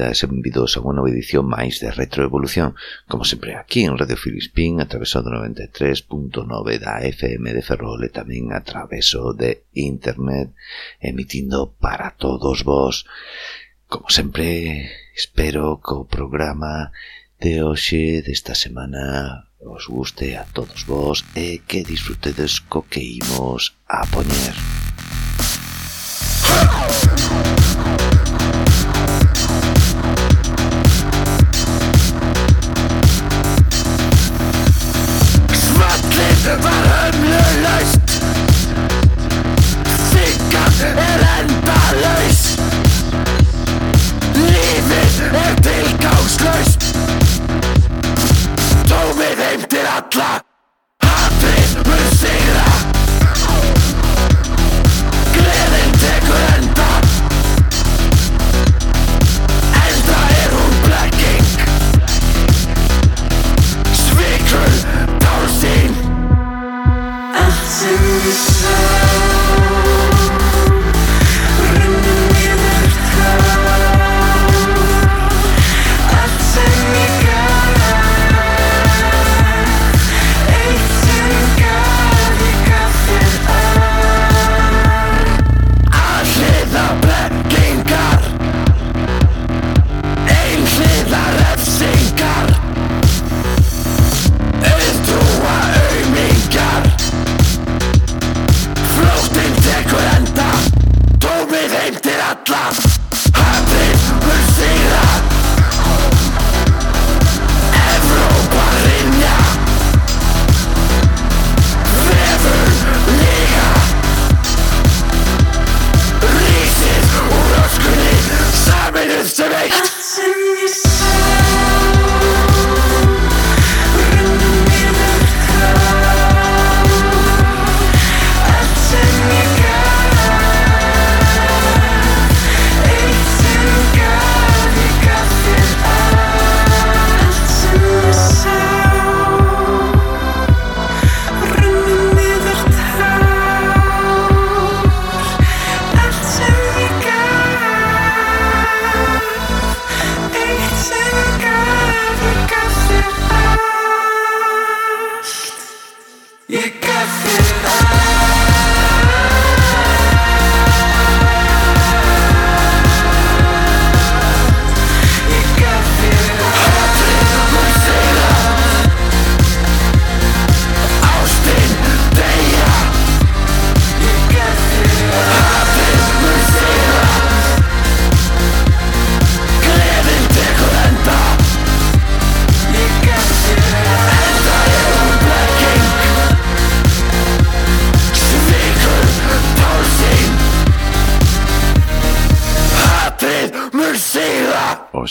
Benvidas e benvidos a unha nova edición máis de Retroevolución, como sempre aquí en Radio Filispín, a traveso do 93.9 da FM de Ferrol e tamén a traveso de Internet, emitindo para todos vos. Como sempre, espero que o programa de hoxe desta semana os guste a todos vos e que disfrutedes co que imos a poñer.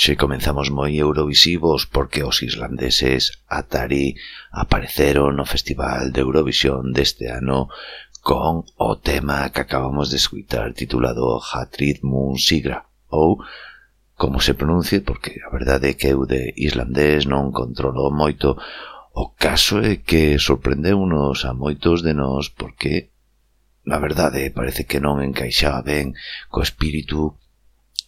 hoxe comenzamos moi eurovisivos porque os islandeses Atari apareceron no Festival de Eurovisión deste ano con o tema que acabamos de escutar titulado Hatrid Moon Sigra ou como se pronuncie porque a verdade é que eu de islandés non controlo moito. O caso é que sorprendeu-nos a moitos de nós porque na verdade parece que non encaixaba ben co espírito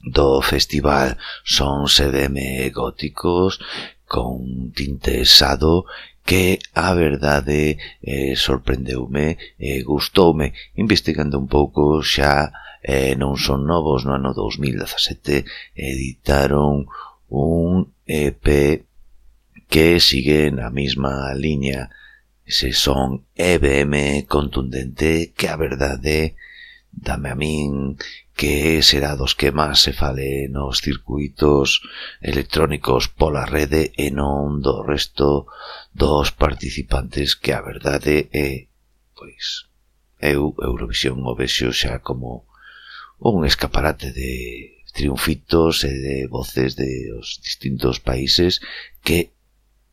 do festival son CDM góticos con tinte sado que a verdade eh, sorprendeume e eh, gustoume. Investigando un pouco xa eh, non son novos no ano 2017 editaron un EP que sigue na mesma liña. Ese son EBM contundente que a verdade dame a min que será dos que máis se fale nos circuitos electrónicos pola rede e non do resto dos participantes que a verdade é, pois, eu Eurovisión o vexo xa como un escaparate de triunfitos e de voces de os distintos países que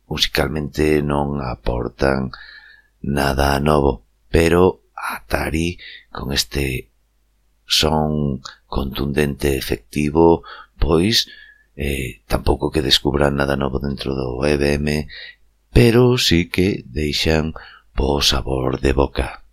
musicalmente non aportan nada novo, pero Atari con este son contundente e efectivo, pois eh, tampouco que descubran nada novo dentro do EBM, pero sí que deixan bo sabor de boca.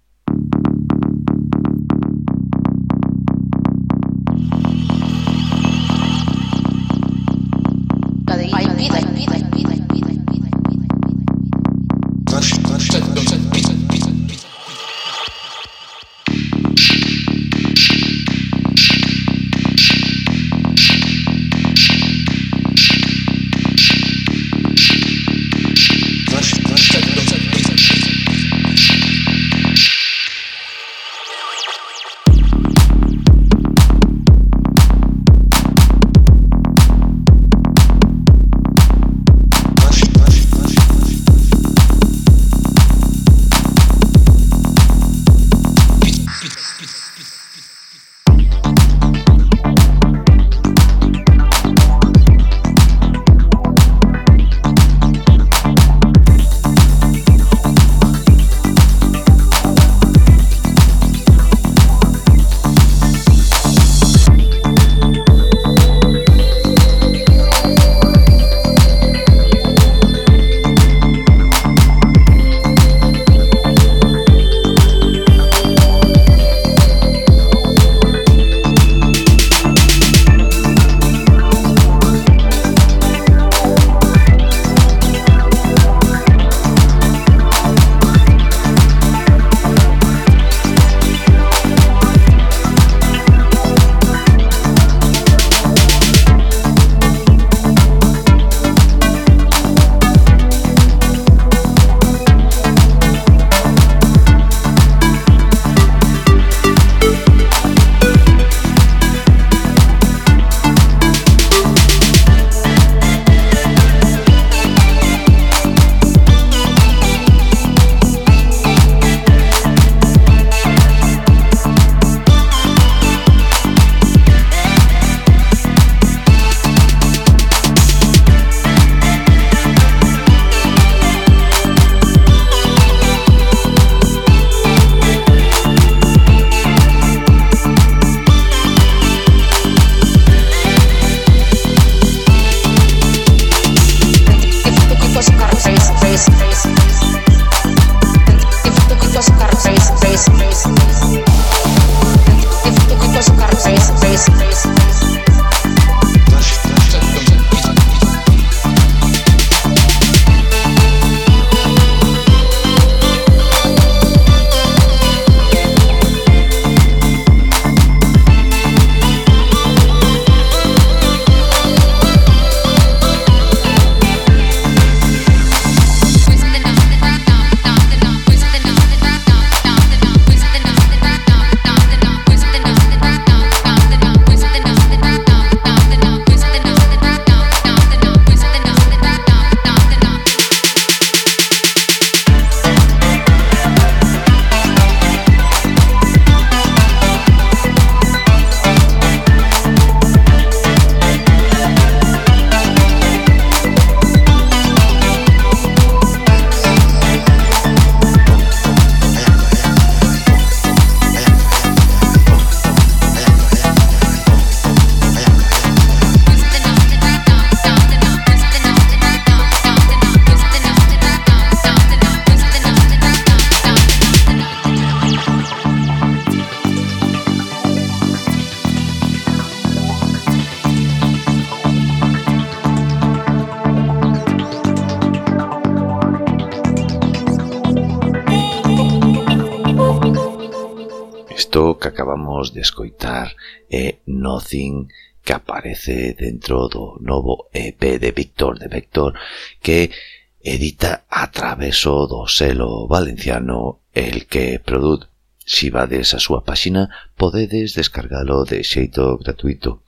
Nothing que aparece dentro do novo EP de Víctor de Vector que edita a traveso do selo valenciano el que produz. Si vades a súa páxina, podedes descargalo de xeito gratuito.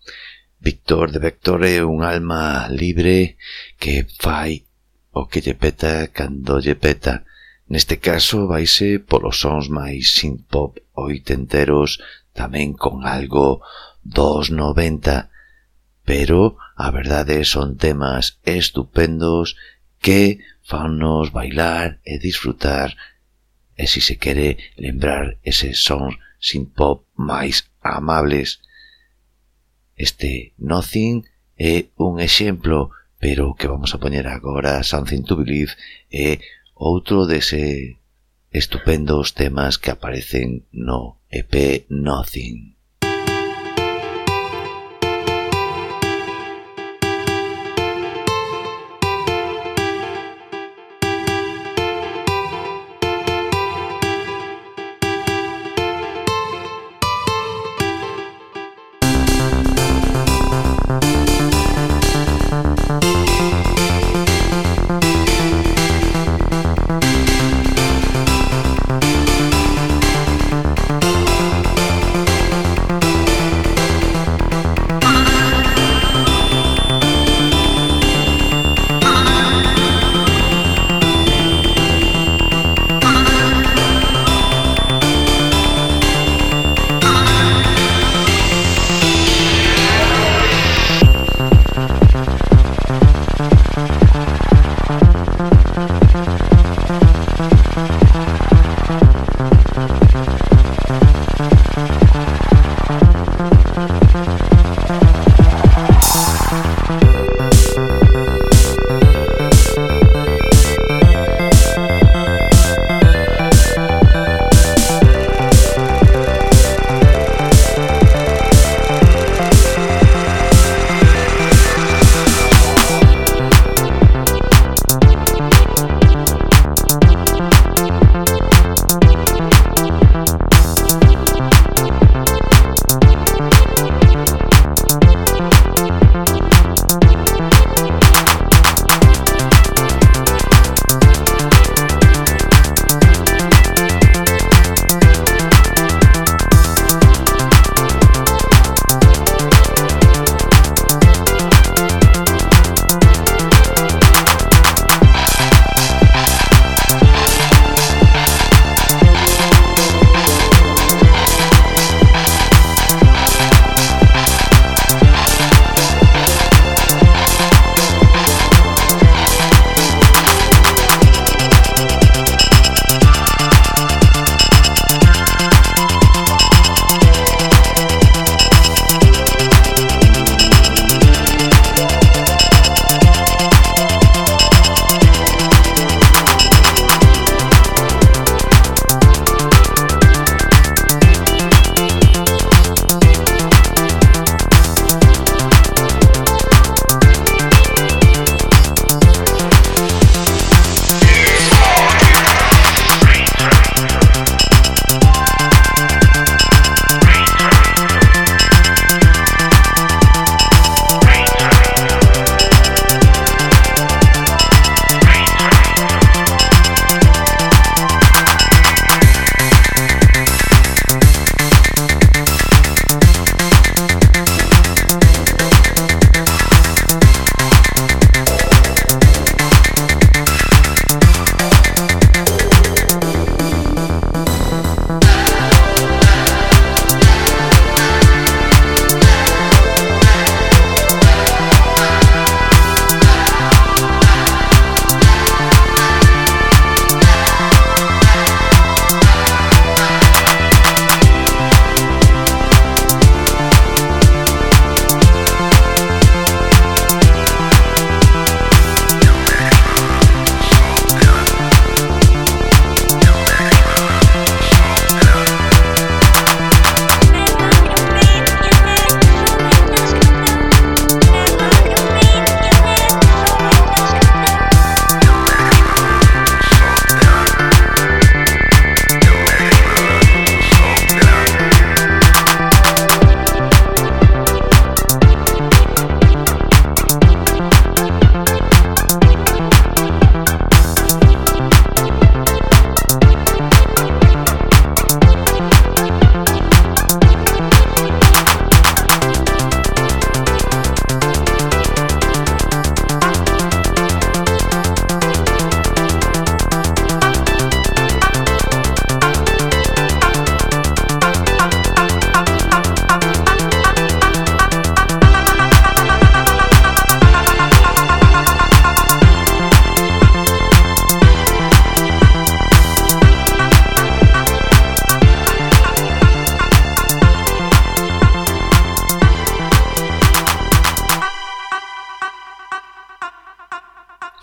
Víctor de Vector é un alma libre que fai o que lle peta cando lle peta. Neste caso vaise polos sons máis synth-pop oitenteros, tamén con algo dos 90, pero a verdade son temas estupendos que fannos bailar e disfrutar e si se quere lembrar eses sons sin pop máis amables. Este Nothing é un exemplo, pero o que vamos a poñer agora Something to Believe é outro dese estupendos temas que aparecen no EP Nothing.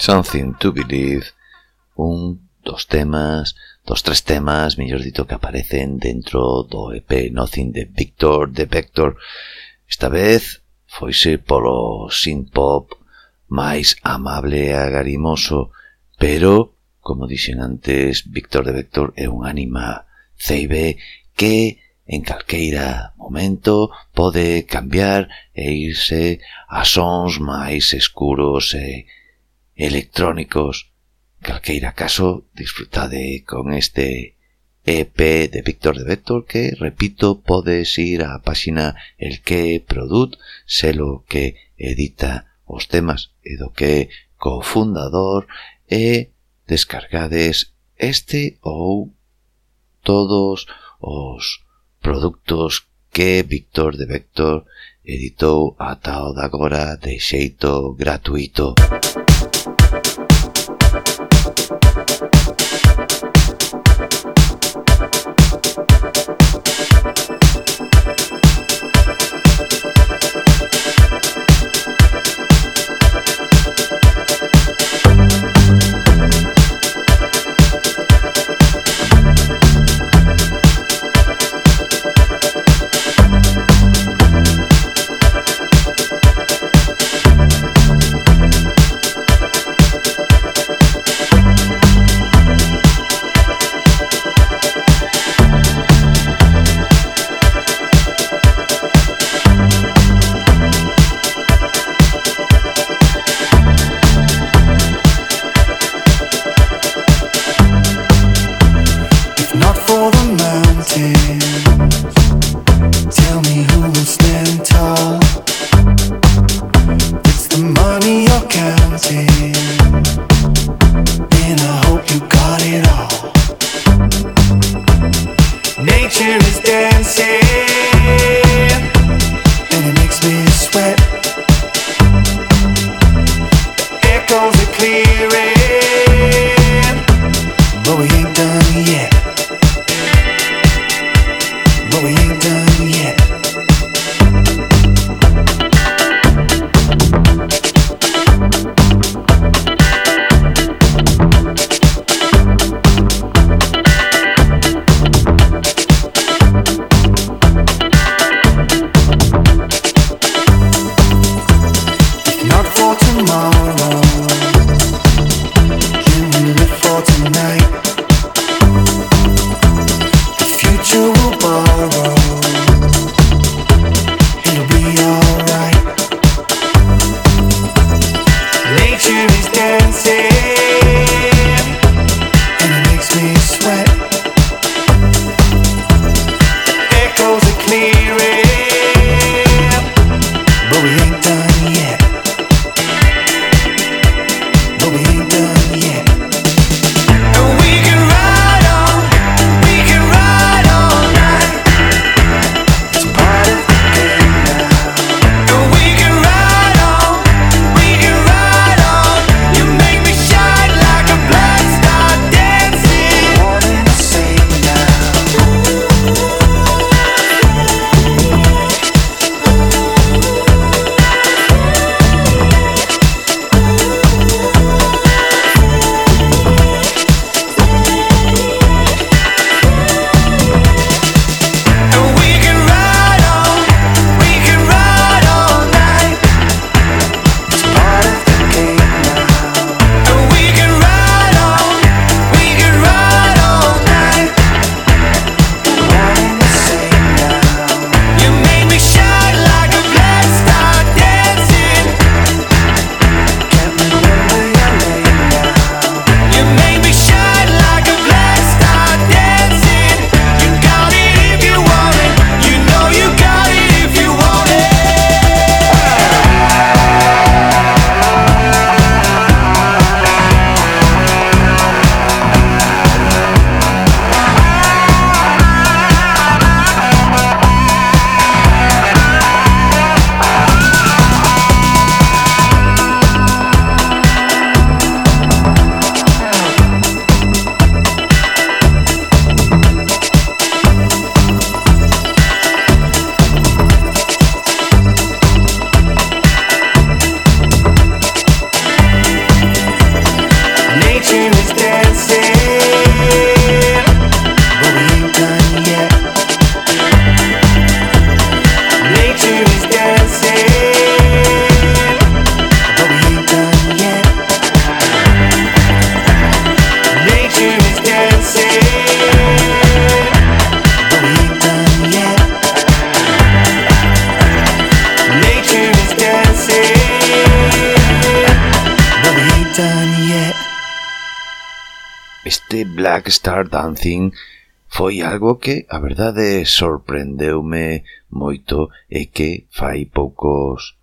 Something to Believe, un dos temas, dos tres temas, mellor dito, que aparecen dentro do EP Nothing de Victor de Vector. Esta vez foise polo synth-pop máis amable e agarimoso, pero, como dixen antes, Victor de Vector é un ánima ceibe que en calqueira momento pode cambiar e irse a sons máis escuros e electrónicos. Calqueira caso, disfrutade con este EP de Víctor de Vector que, repito, podes ir á páxina El que Produt, selo que edita os temas e do que cofundador e descargades este ou todos os produtos que Víctor de Vector editou ata o de agora de xeito gratuito. Música Albarracín foi algo que, a verdade, sorprendeume moito e que fai poucos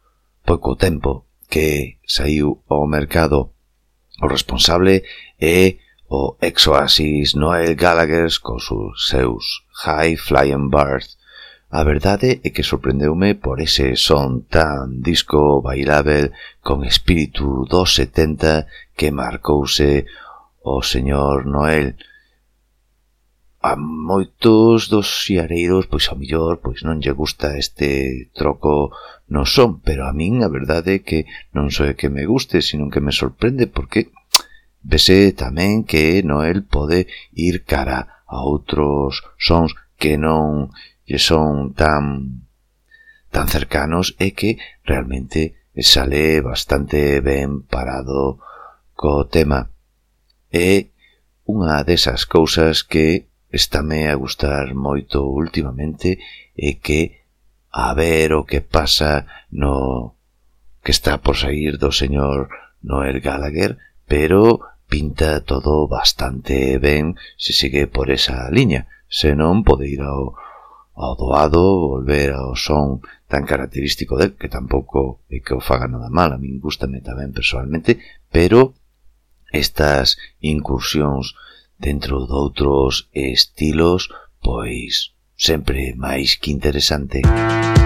pouco tempo que saiu ao mercado. O responsable é o exoasis Noel Gallagher cos seus High Flying Birds. A verdade é que sorprendeume por ese son tan disco bailável con espírito dos 70 que marcouse o señor Noel Gallagher a moitos dos xiareiros, pois ao millor, pois non lle gusta este troco no son, pero a min a verdade é que non só é que me guste, sino que me sorprende porque vese tamén que Noel pode ir cara a outros sons que non lle son tan tan cercanos e que realmente sale bastante ben parado co tema. É unha desas cousas que estáme a gustar moito últimamente é que a ver o que pasa no que está por sair do señor Noel Gallagher, pero pinta todo bastante ben se sigue por esa liña. Se non pode ir ao, ao doado, volver ao son tan característico del, que tampouco é que o faga nada mal, a min gustame tamén personalmente, pero estas incursións dentro doutros estilos, pois sempre máis que interesante. Música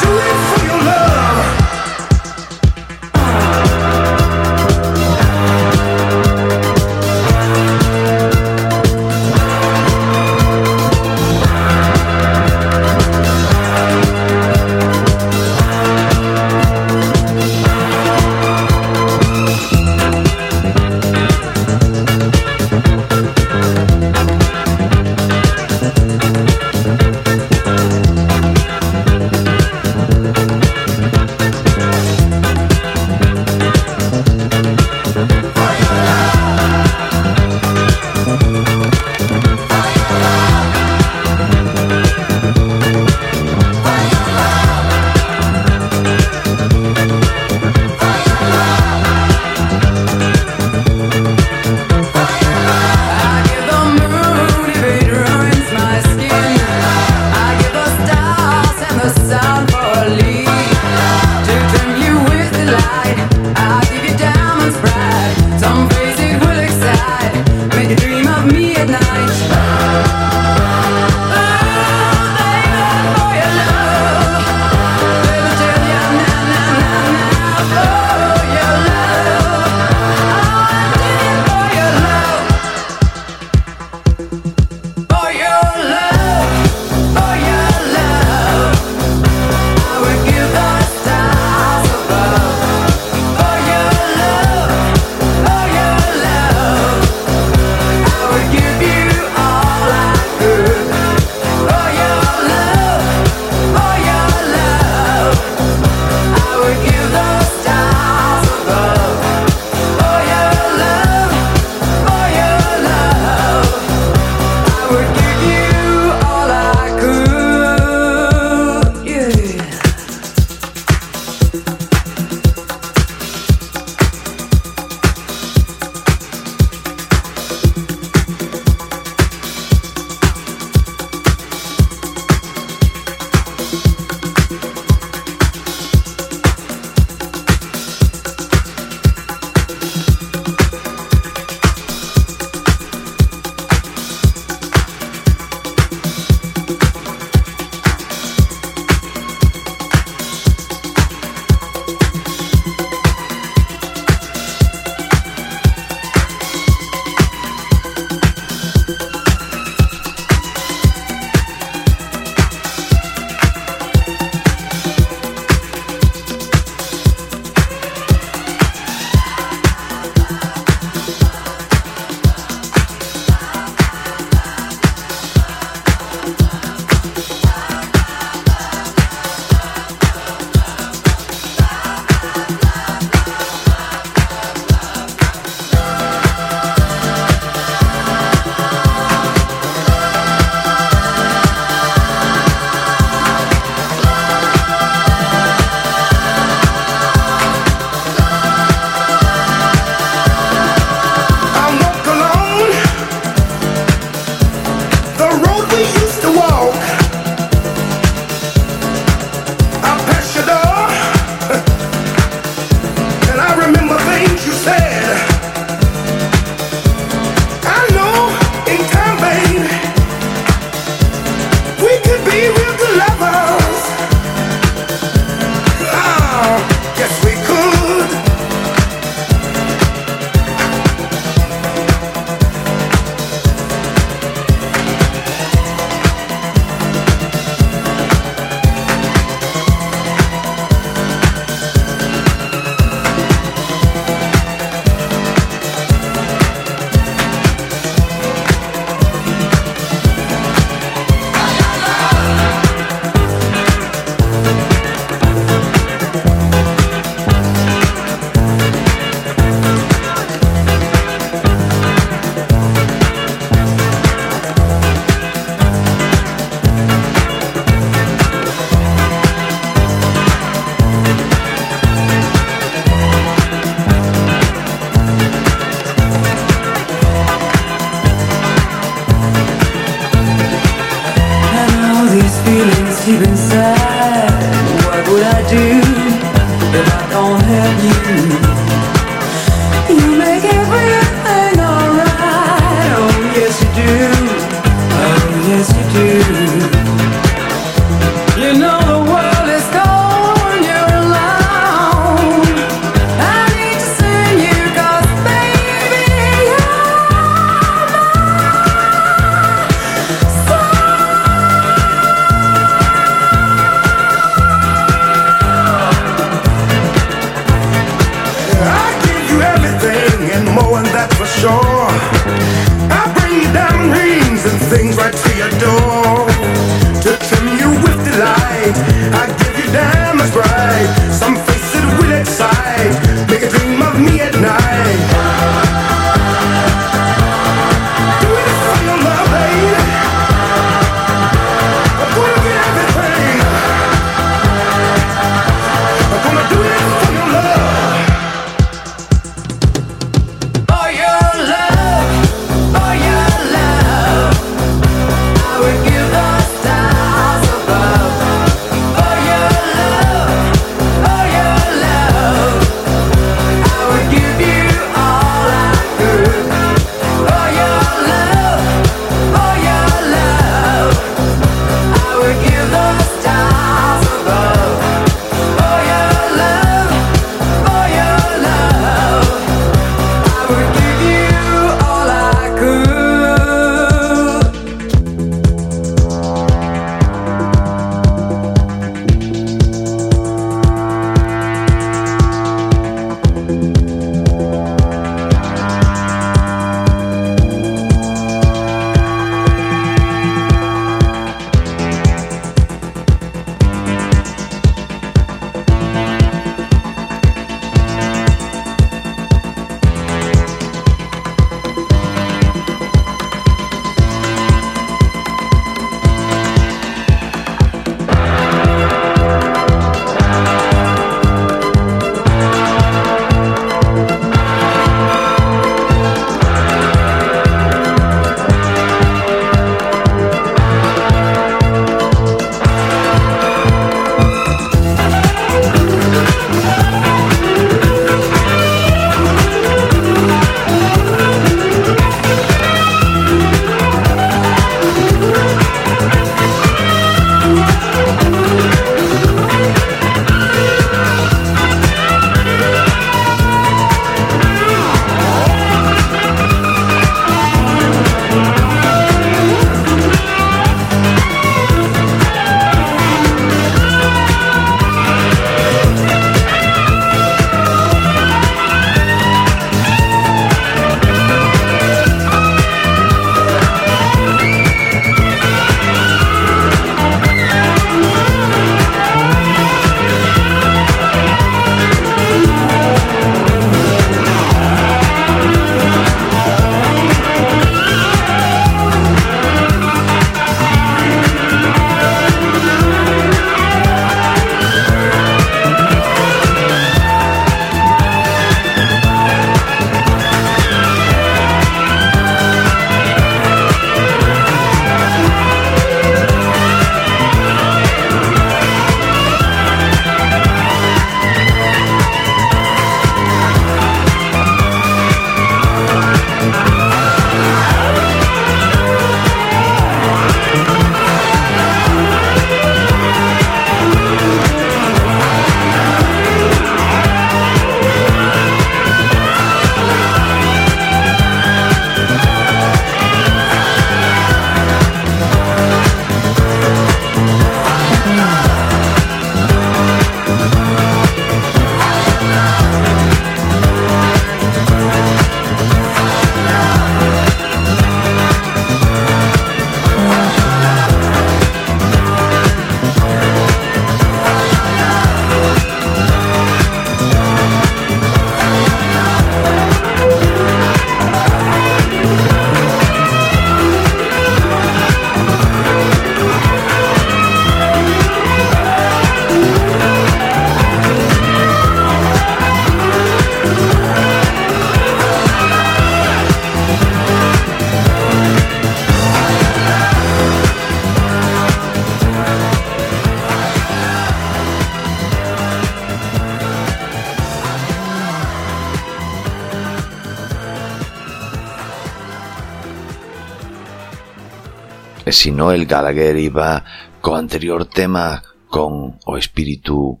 si Noel Gallagher iba co anterior tema con o espírito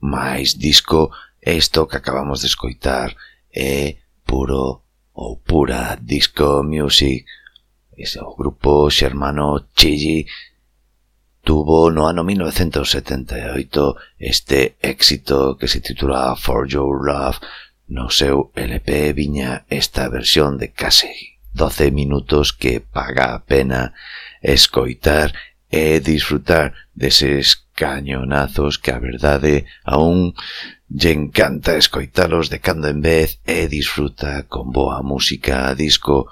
máis disco, isto que acabamos de escoitar é puro ou pura disco music. Ese o grupo xermano Chigi tuvo no ano 1978 este éxito que se titula For Your Love. No seu LP viña esta versión de Casey doce minutos que paga a pena escoitar e disfrutar deses cañonazos que a verdade aún lle encanta escoitalos de cando en vez e disfruta con boa música a disco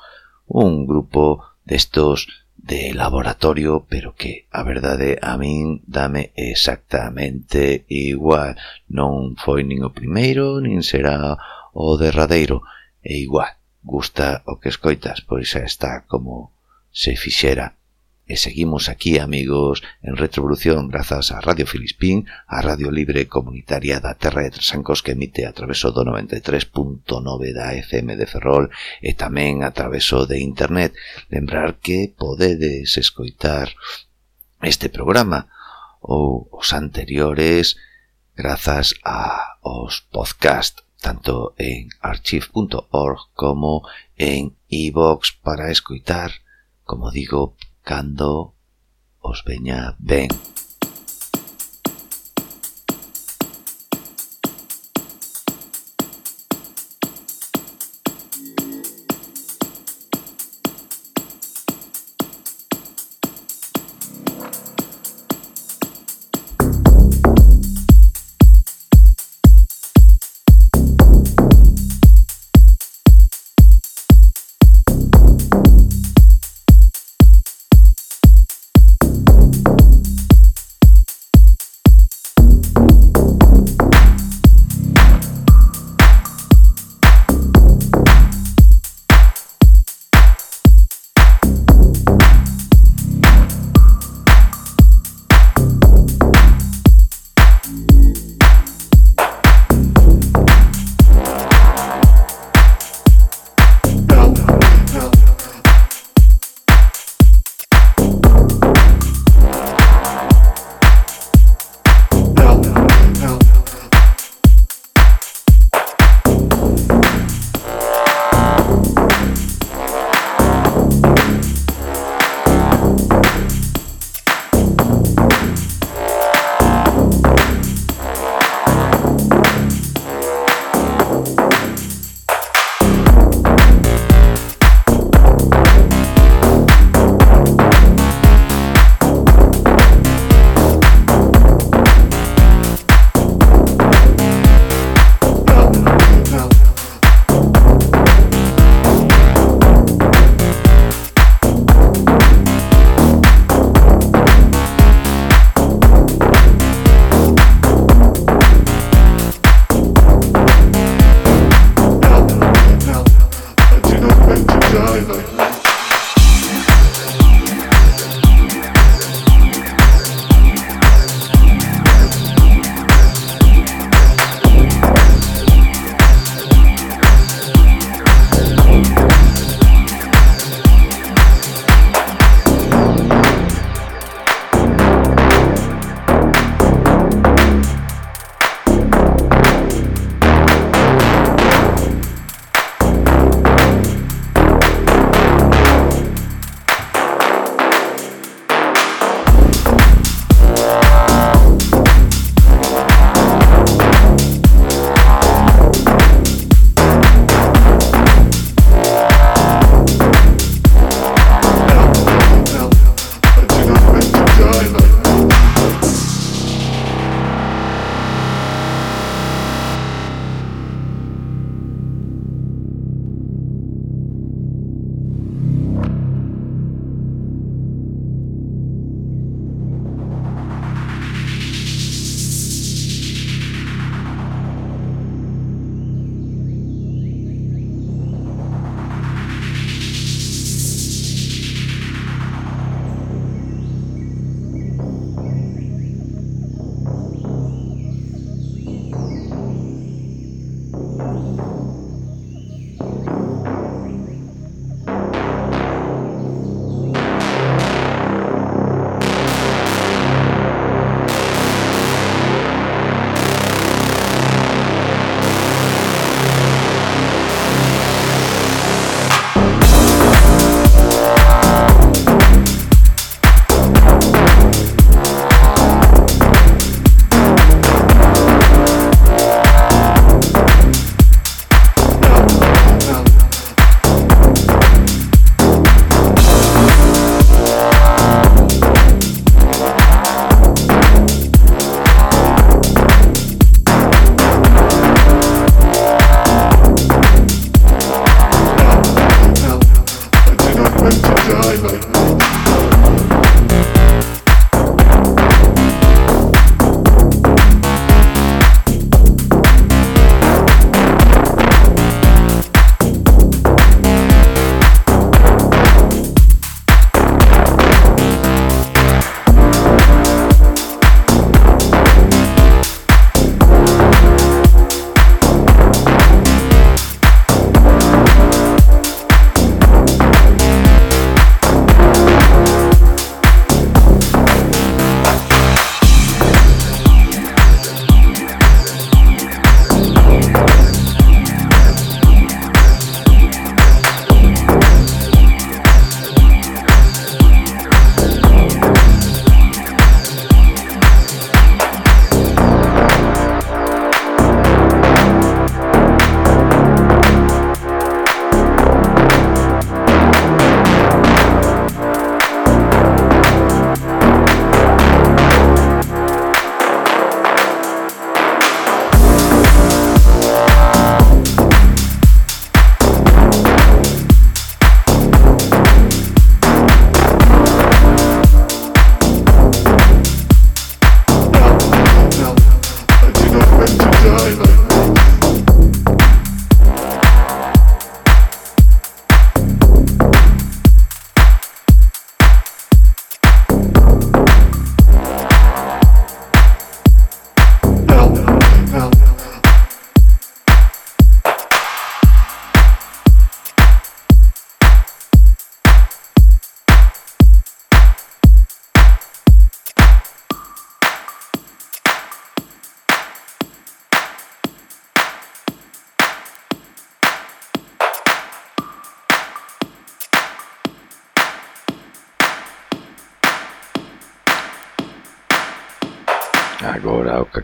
un grupo destos de laboratorio, pero que a verdade a min dame exactamente igual. Non foi nin o primeiro, nin será o derradeiro. e igual. Gusta o que escoitas, pois xa está como se fixera. E seguimos aquí, amigos, en Retrovolución, grazas a Radio Filispín, a Radio Libre Comunitaria da Terra de Trasancos que emite a traveso do 93.9 da FM de Ferrol e tamén a traveso de Internet. Lembrar que podedes escoitar este programa ou os anteriores grazas a os podcast tanto en archive.org como en iVox para escoitar, como digo, cando os veña ben.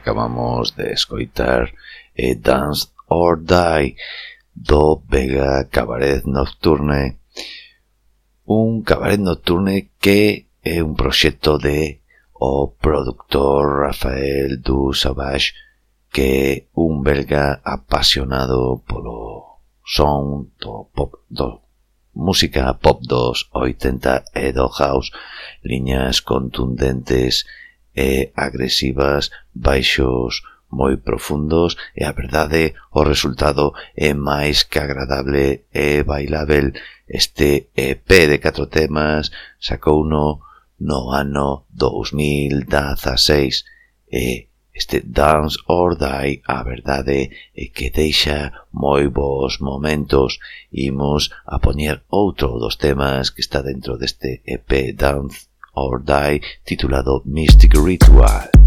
acabamos de escoitar é Dance or Die do Vega Cabaret Nocturne. Un cabaret nocturne que é un proxecto de o productor Rafael du Savage que é un belga apasionado polo son do pop do música pop dos 80 e do house liñas contundentes e agresivas, baixos moi profundos e a verdade o resultado é máis que agradable e bailável. Este EP de catro temas sacou no, no ano 2016 e este Dance or Die a verdade é que deixa moi bons momentos. Imos a poñer outro dos temas que está dentro deste EP Dance or Die titulado Mystic Ritual.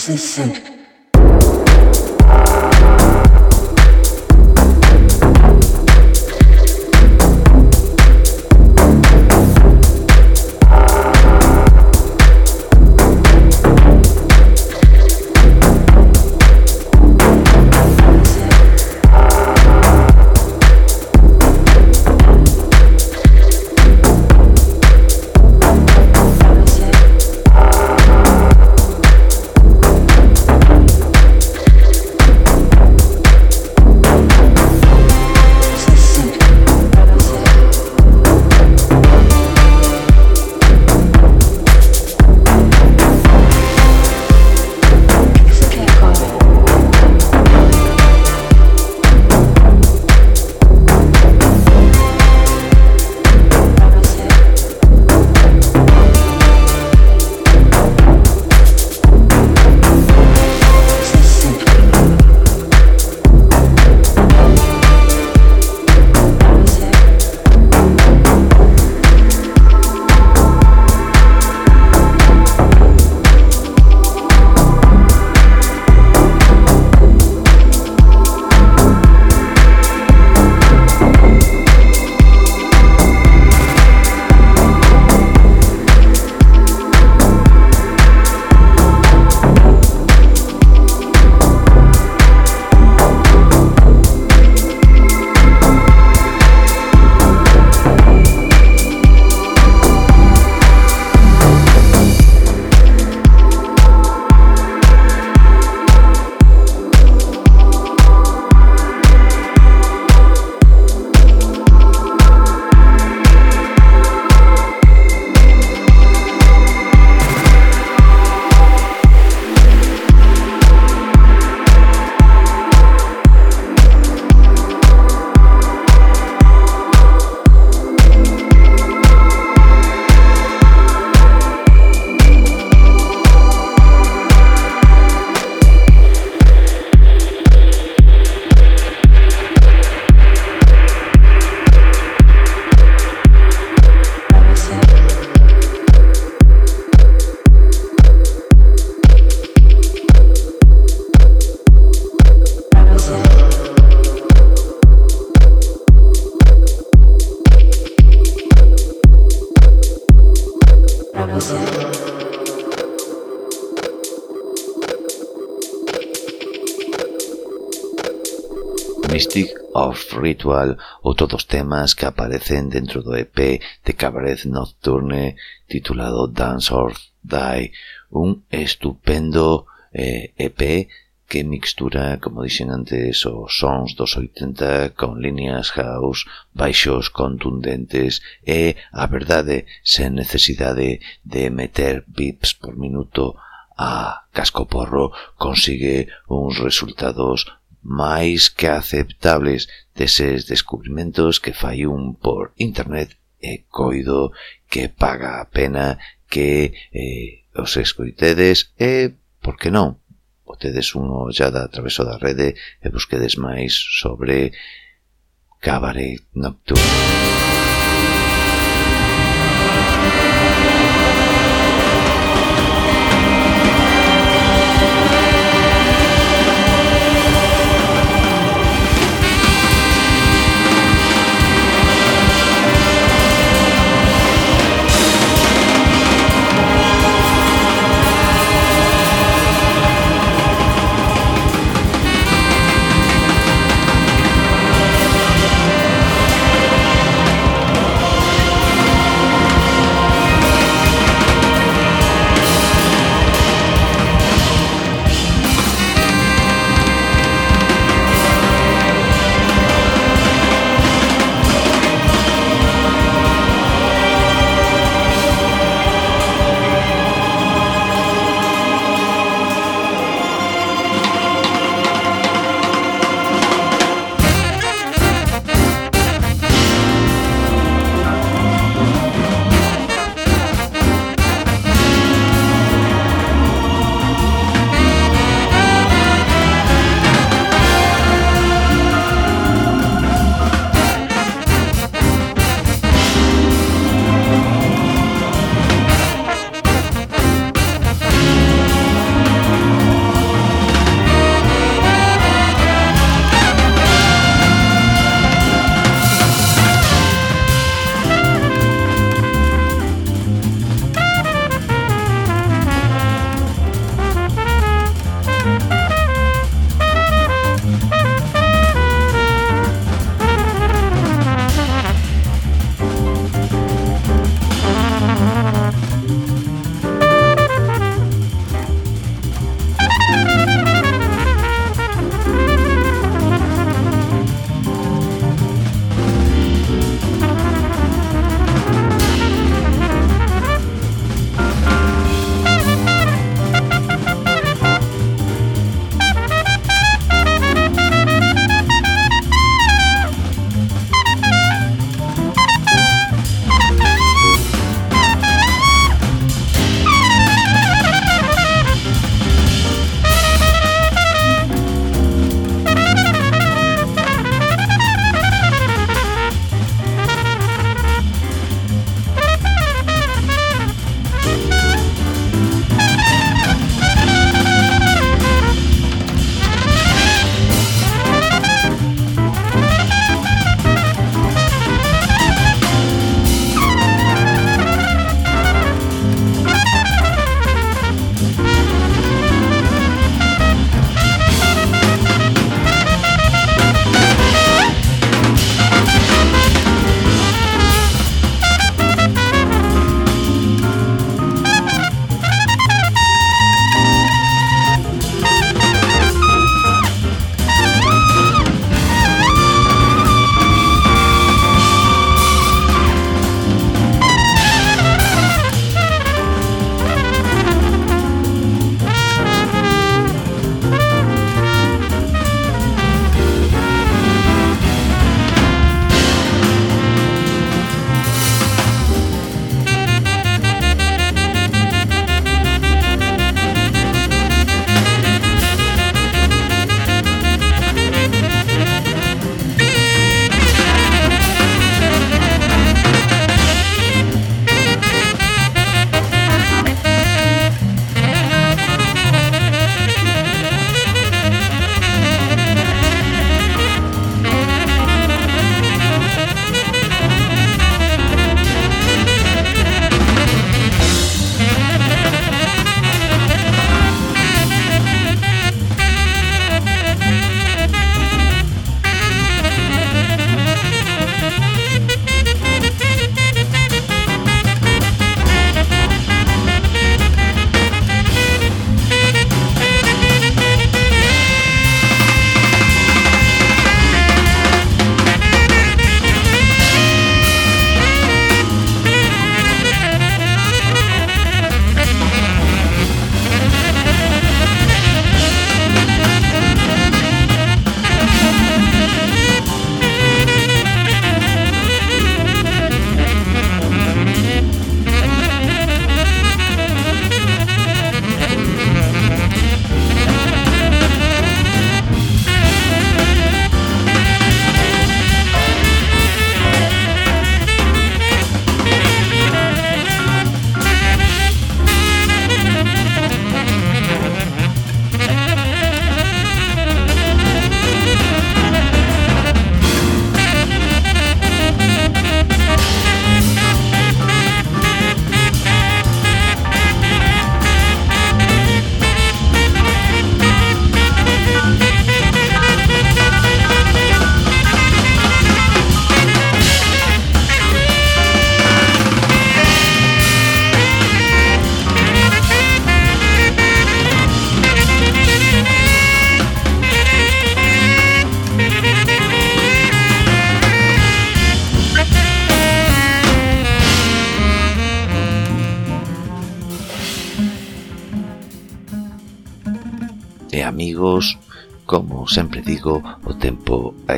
você sente. temas que aparecen dentro do EP de Cabaret Nocturne titulado Dance or Die, un estupendo eh, EP que mixtura, como dixen antes, os sons dos 80 con líneas house, baixos contundentes e, a verdade, sen necesidade de meter bips por minuto a casco porro, consigue uns resultados máis que aceptables deses descubrimentos que fai un por internet e coido que paga a pena que eh, os escoitedes e, por que non, botedes unha ollada a traveso da rede e busquedes máis sobre Cabaret Nocturno.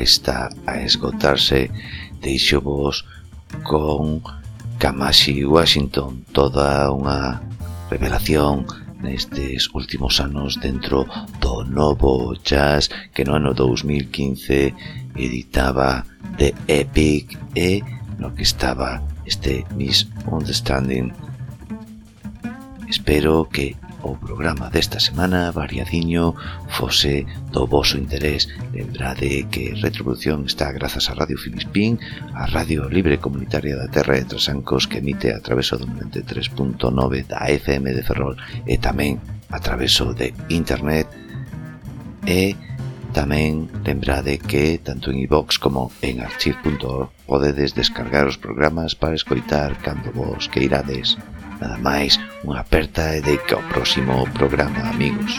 está a esgotarse deixovos con Kamashi Washington toda unha revelación nestes últimos anos dentro do novo jazz que no ano 2015 editaba The Epic e no que estaba este Misunderstanding. Espero que O programa desta semana variadiño fose do voso interés. Lembrade que Retrovolución está grazas a Radio Filispín, a Radio Libre Comunitaria da Terra de Trasancos que emite a traveso do 93.9 da FM de Ferrol e tamén a traveso de Internet e Tamén lembrade que tanto en iVox como en archive.org podedes descargar os programas para escoitar cando vos queirades. Nada máis, unha aperta e deica ao próximo programa, amigos.